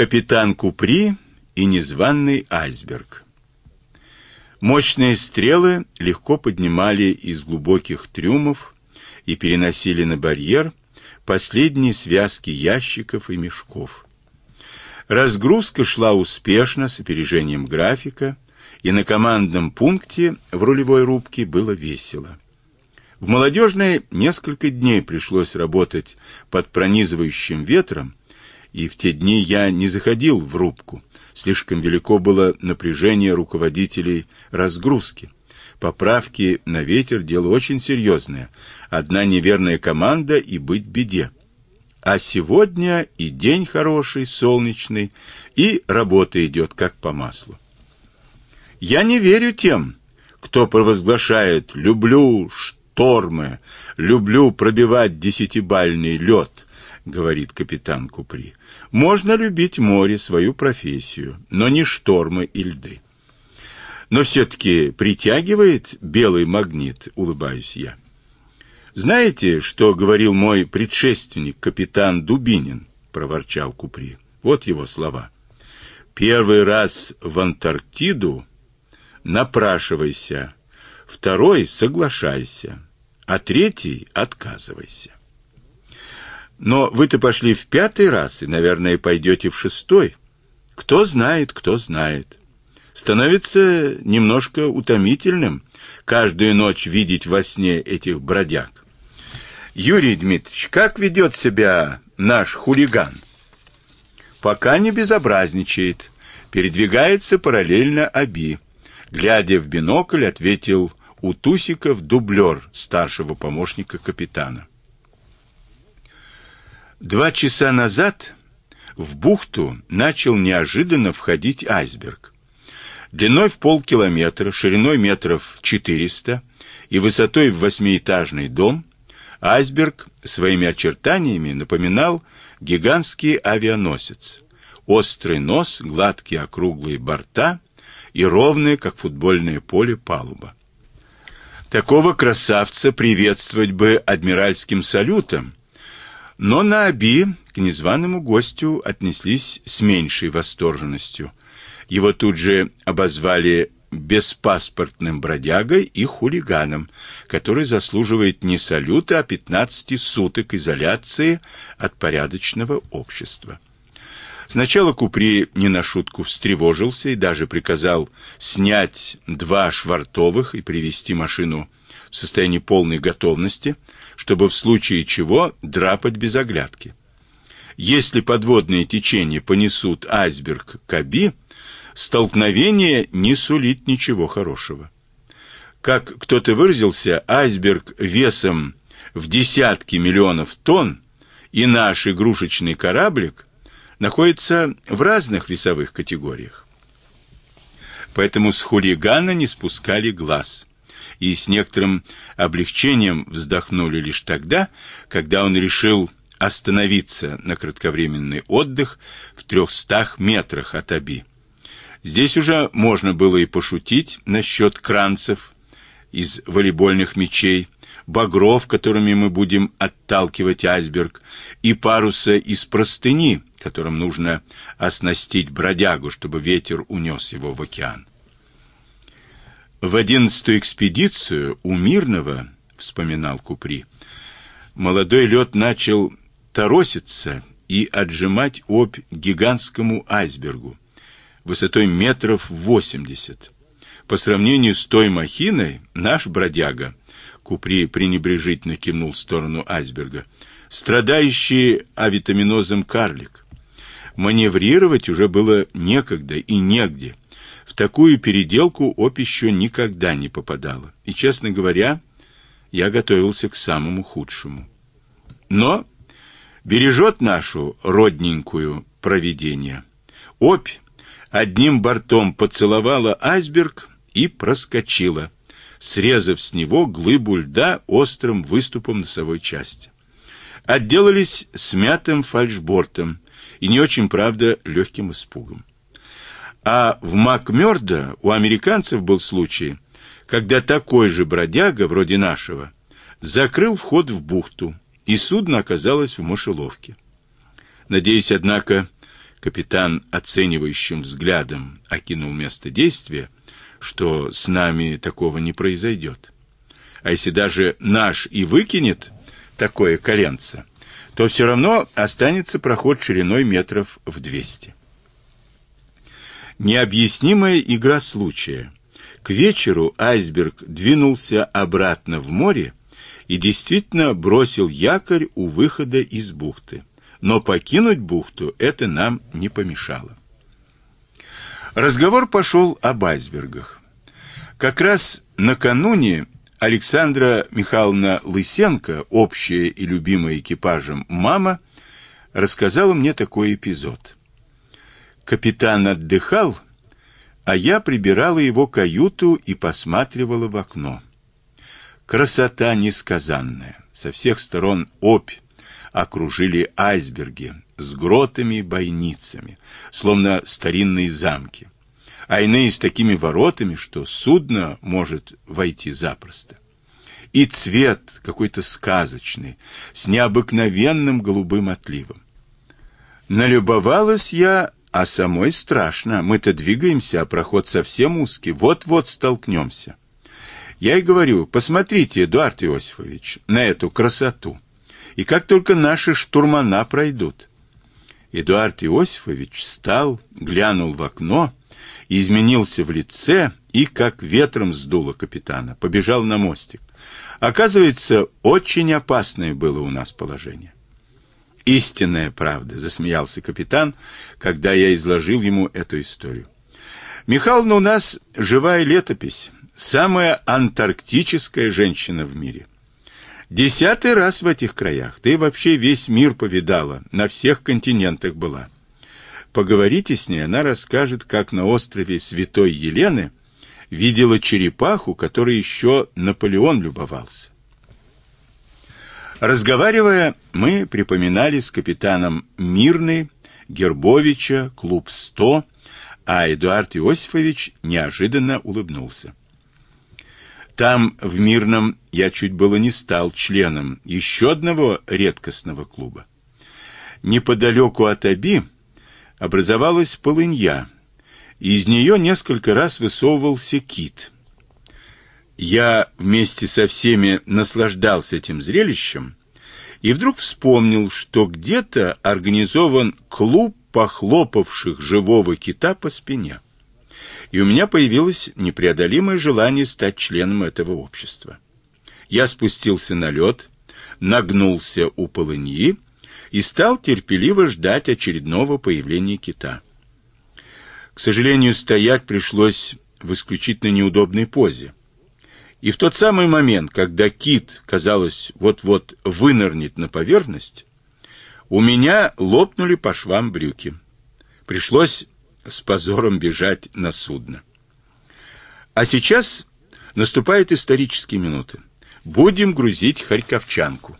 Капитан Купри и незваный айсберг. Мощные стрелы легко поднимали из глубоких трюмов и переносили на барьер последние связки ящиков и мешков. Разгрузка шла успешно с опережением графика, и на командном пункте в рулевой рубке было весело. В молодежной несколько дней пришлось работать под пронизывающим ветром, и в те дни я не заходил в рубку. Слишком велико было напряжение руководителей разгрузки. Поправки на ветер – дело очень серьезное. Одна неверная команда и быть беде. А сегодня и день хороший, солнечный, и работа идет как по маслу. Я не верю тем, кто провозглашает «люблю штормы», «люблю пробивать десятибальный лед», говорит капитан Купри. Можно любить море, свою профессию, но не штормы и льды. Но все-таки притягивает белый магнит, улыбаюсь я. Знаете, что говорил мой предшественник, капитан Дубинин? проворчал Купри. Вот его слова. Первый раз в Антарктиду напрашивайся, второй соглашайся, а третий отказывайся. Но вы-то пошли в пятый раз и, наверное, пойдете в шестой. Кто знает, кто знает. Становится немножко утомительным каждую ночь видеть во сне этих бродяг. Юрий Дмитриевич, как ведет себя наш хулиган? Пока не безобразничает, передвигается параллельно Аби. Глядя в бинокль, ответил Утусиков дублер старшего помощника капитана. Два часа назад в бухту начал неожиданно входить айсберг. Длиной в полкилометра, шириной метров 400 и высотой в восьмиэтажный дом, айсберг своими очертаниями напоминал гигантский авианосец. Острый нос, гладкие округлые борта и ровные, как футбольное поле, палуба. Такого красавца приветствовать бы адмиральским салютом – но на Аби к незваному гостю отнеслись с меньшей восторженностью. Его тут же обозвали беспаспортным бродягой и хулиганом, который заслуживает не салюта, а 15 суток изоляции от порядочного общества. Сначала Купри не на шутку встревожился и даже приказал снять два швартовых и привести машину в состоянии полной готовности, чтобы в случае чего драпать без оглядки. Если подводные течения понесут айсберг к Аби, столкновение не сулит ничего хорошего. Как кто-то выразился, айсберг весом в десятки миллионов тонн и наш игрушечный кораблик находятся в разных весовых категориях. Поэтому с хулигана не спускали глаз и с некоторым облегчением вздохнули лишь тогда, когда он решил остановиться на кратковременный отдых в трехстах метрах от Аби. Здесь уже можно было и пошутить насчет кранцев из волейбольных мячей, багров, которыми мы будем отталкивать айсберг, и паруса из простыни, которым нужно оснастить бродягу, чтобы ветер унес его в океан. В одиннадцатую экспедицию у Мирного, вспоминал Купри, молодой лед начал тороситься и отжимать опь гигантскому айсбергу высотой метров восемьдесят. По сравнению с той махиной, наш бродяга, Купри пренебрежительно кивнул в сторону айсберга, страдающий авитаминозом карлик. Маневрировать уже было некогда и негде. В такую переделку оп еще никогда не попадала. И, честно говоря, я готовился к самому худшему. Но бережет нашу родненькую провидение. Опь одним бортом поцеловала айсберг и проскочила, срезав с него глыбу льда острым выступом носовой части. Отделались смятым фальшбортом и не очень, правда, легким испугом. А в Макмёрдо у американцев был случай, когда такой же бродяга, вроде нашего, закрыл вход в бухту, и судно оказалось в мышеловке. Надеюсь, однако, Капитан оценивающим взглядом окинул место действия, что с нами такого не произойдет. А если даже наш и выкинет такое коленце, то все равно останется проход шириной метров в 200. Необъяснимая игра случая. К вечеру айсберг двинулся обратно в море и действительно бросил якорь у выхода из бухты. Но покинуть бухту это нам не помешало. Разговор пошел об айсбергах. Как раз накануне Александра Михайловна Лысенко, общая и любимая экипажем мама, рассказала мне такой эпизод. Капитан отдыхал, а я прибирала его каюту и посматривала в окно. Красота несказанная. Со всех сторон опь окружили айсберги с гротами и бойницами, словно старинные замки, а иные с такими воротами, что судно может войти запросто. И цвет какой-то сказочный, с необыкновенным голубым отливом. Налюбовалась я а самой страшно. Мы-то двигаемся, а проход совсем узкий. Вот-вот столкнемся. Я и говорю, посмотрите, Эдуард Иосифович, на эту красоту. И как только наши штурмана пройдут. Эдуард Иосифович встал, глянул в окно, изменился в лице и, как ветром сдуло капитана, побежал на мостик. Оказывается, очень опасное было у нас положение. Истинная правда, засмеялся капитан, когда я изложил ему эту историю. Михайловна у нас живая летопись, самая антарктическая женщина в мире. Десятый раз в этих краях, ты вообще весь мир повидала, на всех континентах была. Поговорите с ней, она расскажет, как на острове Святой Елены видела черепаху, которой еще Наполеон любовался. Разговаривая, мы припоминали с капитаном Мирный, Гербовича, клуб 100, а Эдуард Иосифович неожиданно улыбнулся. Там, в Мирном, я чуть было не стал членом еще одного редкостного клуба. Неподалеку от Аби образовалась полынья. Из нее несколько раз высовывался кит. Я вместе со всеми наслаждался этим зрелищем и вдруг вспомнил, что где-то организован клуб похлопавших живого кита по спине. И у меня появилось непреодолимое желание стать членом этого общества. Я спустился на лед, нагнулся у полыньи и стал терпеливо ждать очередного появления кита. К сожалению, стоять пришлось в исключительно неудобной позе. И в тот самый момент, когда кит, казалось, вот-вот вынырнет на поверхность, у меня лопнули по швам брюки. Пришлось с позором бежать на судно. А сейчас наступают исторические минуты. Будем грузить харьковчанку.